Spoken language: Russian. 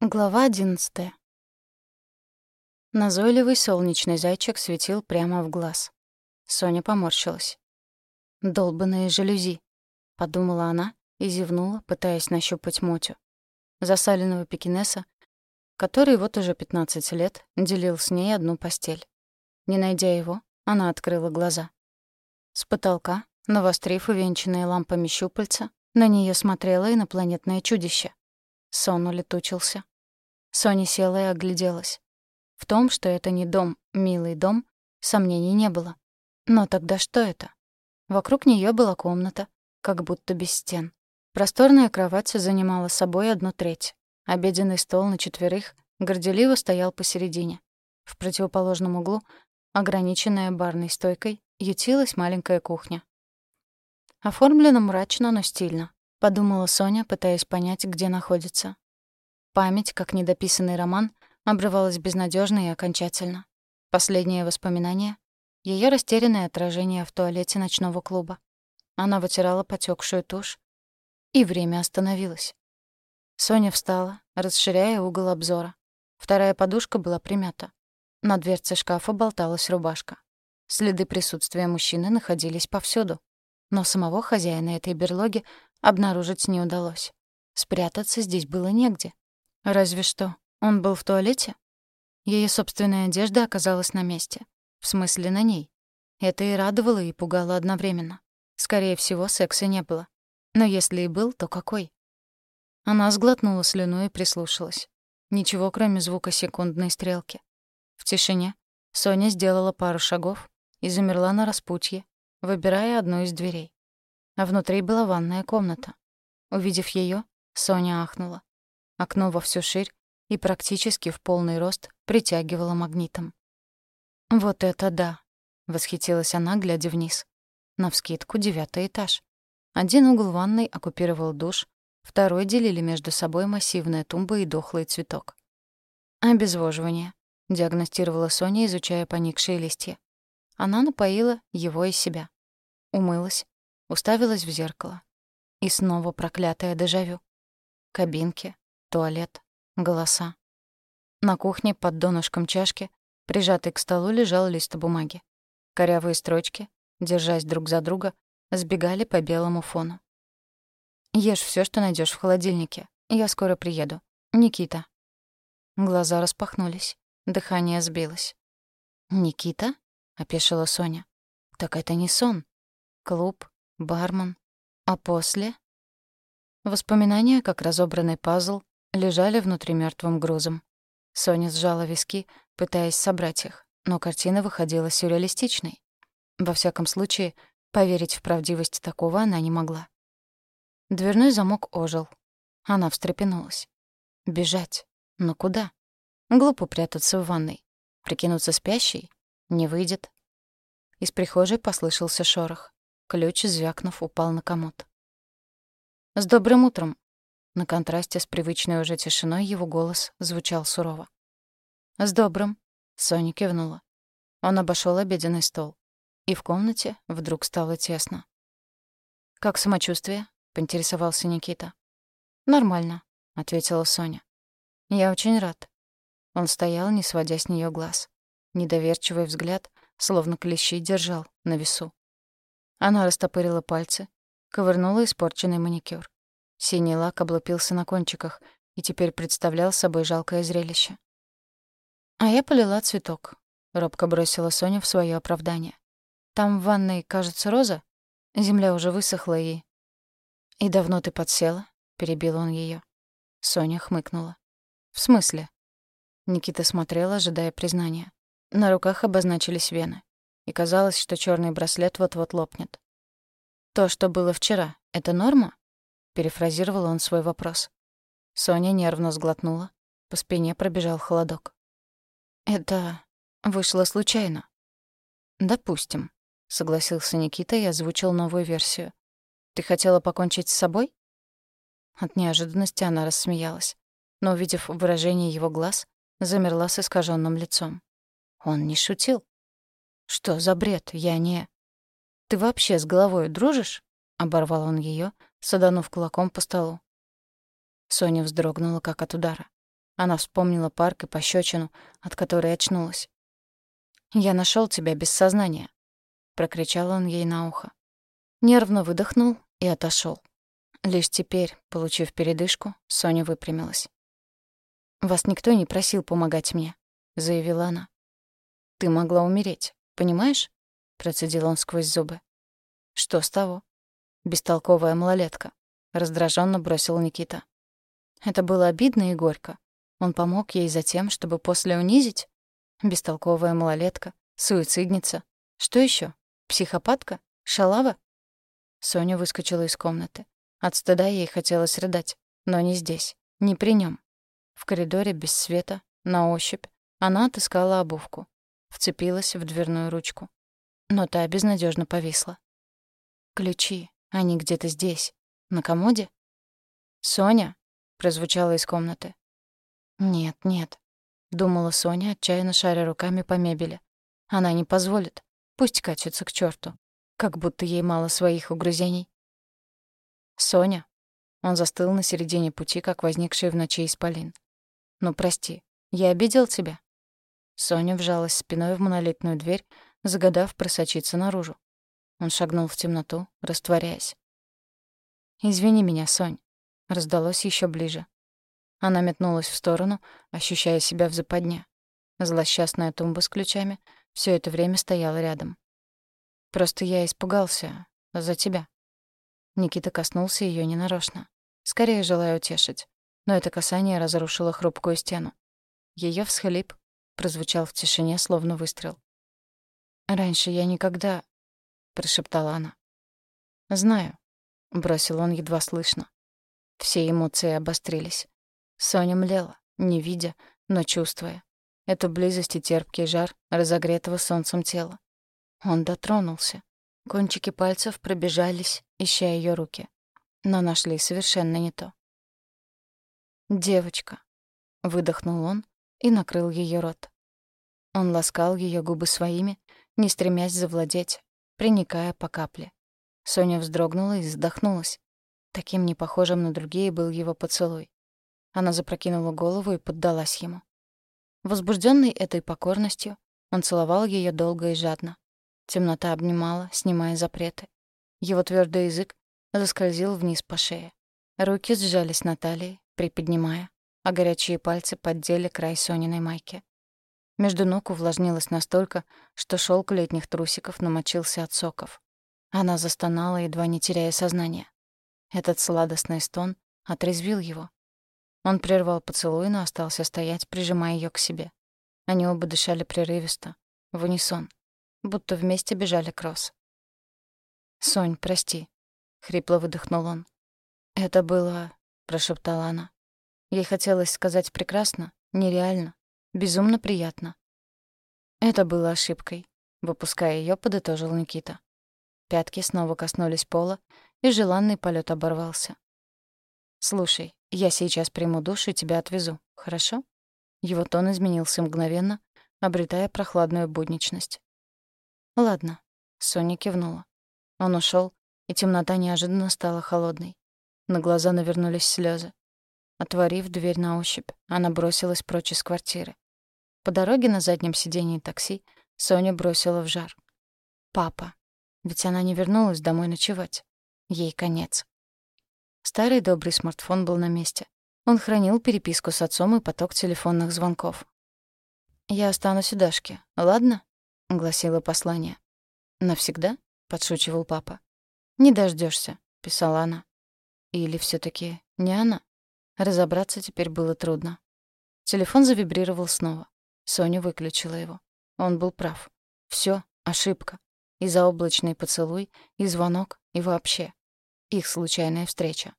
Глава одиннадцатая. Назойливый солнечный зайчик светил прямо в глаз. Соня поморщилась. «Долбанные жалюзи», — подумала она и зевнула, пытаясь нащупать Мотю. Засаленного пекинеса, который вот уже 15 лет делил с ней одну постель. Не найдя его, она открыла глаза. С потолка, навострив увенчанные лампами щупальца, на нее смотрело инопланетное чудище. Сон улетучился. Соня села и огляделась. В том, что это не дом, милый дом, сомнений не было. Но тогда что это? Вокруг нее была комната, как будто без стен. Просторная кровать занимала собой одну треть. Обеденный стол на четверых горделиво стоял посередине. В противоположном углу, ограниченная барной стойкой, ютилась маленькая кухня. Оформлено мрачно, но стильно. — подумала Соня, пытаясь понять, где находится. Память, как недописанный роман, обрывалась безнадежно и окончательно. Последнее воспоминание — ее растерянное отражение в туалете ночного клуба. Она вытирала потекшую тушь, и время остановилось. Соня встала, расширяя угол обзора. Вторая подушка была примята. На дверце шкафа болталась рубашка. Следы присутствия мужчины находились повсюду. Но самого хозяина этой берлоги обнаружить не удалось. Спрятаться здесь было негде. Разве что он был в туалете? Ее собственная одежда оказалась на месте. В смысле, на ней. Это и радовало, и пугало одновременно. Скорее всего, секса не было. Но если и был, то какой? Она сглотнула слюну и прислушалась. Ничего, кроме звука секундной стрелки. В тишине Соня сделала пару шагов и замерла на распутье, выбирая одну из дверей а внутри была ванная комната. Увидев ее, Соня ахнула. Окно во всю ширь и практически в полный рост притягивало магнитом. «Вот это да!» — восхитилась она, глядя вниз. Навскидку девятый этаж. Один угол ванной оккупировал душ, второй делили между собой массивная тумба и дохлый цветок. «Обезвоживание», — диагностировала Соня, изучая поникшие листья. Она напоила его и себя. Умылась, Уставилась в зеркало. И снова проклятое дежавю. Кабинки, туалет, голоса. На кухне под донышком чашки, прижатый к столу, лежал лист бумаги. Корявые строчки, держась друг за друга, сбегали по белому фону. «Ешь все, что найдешь в холодильнике. Я скоро приеду. Никита». Глаза распахнулись. Дыхание сбилось. «Никита?» — опешила Соня. «Так это не сон. Клуб, бармен. А после? Воспоминания, как разобранный пазл, лежали внутри мертвым грузом. Соня сжала виски, пытаясь собрать их, но картина выходила сюрреалистичной. Во всяком случае, поверить в правдивость такого она не могла. Дверной замок ожил. Она встрепенулась. Бежать? Но куда? Глупо прятаться в ванной. Прикинуться спящей? Не выйдет. Из прихожей послышался шорох. Ключ, звякнув, упал на комод. «С добрым утром!» На контрасте с привычной уже тишиной его голос звучал сурово. «С добрым!» — Соня кивнула. Он обошел обеденный стол. И в комнате вдруг стало тесно. «Как самочувствие?» — поинтересовался Никита. «Нормально», — ответила Соня. «Я очень рад». Он стоял, не сводя с нее глаз. Недоверчивый взгляд, словно клещи, держал на весу. Она растопырила пальцы, ковырнула испорченный маникюр. Синий лак облупился на кончиках и теперь представлял собой жалкое зрелище. «А я полила цветок», — робко бросила Соня в свое оправдание. «Там в ванной, кажется, роза? Земля уже высохла и...» «И давно ты подсела?» — перебил он ее. Соня хмыкнула. «В смысле?» Никита смотрел, ожидая признания. На руках обозначились вены и казалось, что черный браслет вот-вот лопнет. «То, что было вчера, это норма?» — перефразировал он свой вопрос. Соня нервно сглотнула, по спине пробежал холодок. «Это вышло случайно». «Допустим», — согласился Никита и озвучил новую версию. «Ты хотела покончить с собой?» От неожиданности она рассмеялась, но, увидев выражение его глаз, замерла с искаженным лицом. Он не шутил. «Что за бред? Я не...» «Ты вообще с головой дружишь?» — оборвал он ее, саданув кулаком по столу. Соня вздрогнула, как от удара. Она вспомнила парк и пощечину, от которой очнулась. «Я нашел тебя без сознания», — прокричал он ей на ухо. Нервно выдохнул и отошел. Лишь теперь, получив передышку, Соня выпрямилась. «Вас никто не просил помогать мне», — заявила она. «Ты могла умереть, понимаешь?» — процедил он сквозь зубы. «Что с того?» «Бестолковая малолетка», — раздраженно бросил Никита. Это было обидно и горько. Он помог ей за тем, чтобы после унизить? Бестолковая малолетка, суицидница. Что еще? Психопатка? Шалава? Соня выскочила из комнаты. От стыда ей хотелось рыдать, но не здесь, не при нем. В коридоре без света, на ощупь, она отыскала обувку. Вцепилась в дверную ручку. Но та безнадежно повисла. Ключи, они где-то здесь, на комоде? «Соня!» — прозвучало из комнаты. «Нет, нет», — думала Соня, отчаянно шаря руками по мебели. «Она не позволит. Пусть катится к черту. Как будто ей мало своих угрызений». «Соня». Он застыл на середине пути, как возникший в ночи исполин. «Ну, прости, я обидел тебя?» Соня вжалась спиной в монолитную дверь, загадав просочиться наружу. Он шагнул в темноту, растворяясь. «Извини меня, Сонь», — раздалось еще ближе. Она метнулась в сторону, ощущая себя в западне. Злосчастная тумба с ключами все это время стояла рядом. «Просто я испугался. За тебя». Никита коснулся ее ненарочно. Скорее желая утешить. Но это касание разрушило хрупкую стену. Ее всхлип прозвучал в тишине, словно выстрел. «Раньше я никогда...» — прошептала она. «Знаю», — бросил он едва слышно. Все эмоции обострились. Соня млела, не видя, но чувствуя. Эту близость и терпкий жар разогретого солнцем тела. Он дотронулся. Кончики пальцев пробежались, ища ее руки. Но нашли совершенно не то. «Девочка», — выдохнул он и накрыл ее рот. Он ласкал ее губы своими, не стремясь завладеть, приникая по капле. Соня вздрогнула и вздохнулась. Таким непохожим на другие был его поцелуй. Она запрокинула голову и поддалась ему. Возбужденный этой покорностью, он целовал ее долго и жадно. Темнота обнимала, снимая запреты. Его твердый язык заскользил вниз по шее. Руки сжались на талии, приподнимая, а горячие пальцы поддели край Сониной майки. Между ног увлажнилось настолько, что шелк летних трусиков намочился от соков. Она застонала, едва не теряя сознание. Этот сладостный стон отрезвил его, он прервал поцелуй, но остался стоять, прижимая ее к себе. Они оба дышали прерывисто, в унисон, будто вместе бежали кросс. «Сонь, прости», — хрипло выдохнул он. «Это было...» — прошептала она. Ей хотелось сказать прекрасно, нереально, безумно приятно. Это было ошибкой. Выпуская ее, подытожил Никита. Пятки снова коснулись пола, и желанный полет оборвался. «Слушай, я сейчас приму душ и тебя отвезу, хорошо?» Его тон изменился мгновенно, обретая прохладную будничность. «Ладно», — Соня кивнула. Он ушел, и темнота неожиданно стала холодной. На глаза навернулись слезы. Отворив дверь на ощупь, она бросилась прочь из квартиры. По дороге на заднем сиденье такси Соня бросила в жар. «Папа». Ведь она не вернулась домой ночевать. Ей конец. Старый добрый смартфон был на месте. Он хранил переписку с отцом и поток телефонных звонков. «Я останусь у Дашки, ладно?» — гласило послание. «Навсегда?» — подшучивал папа. «Не дождешься, писала она. Или все таки не она? Разобраться теперь было трудно. Телефон завибрировал снова. Соня выключила его. Он был прав. Все ошибка. И заоблачный поцелуй, и звонок, и вообще. Их случайная встреча.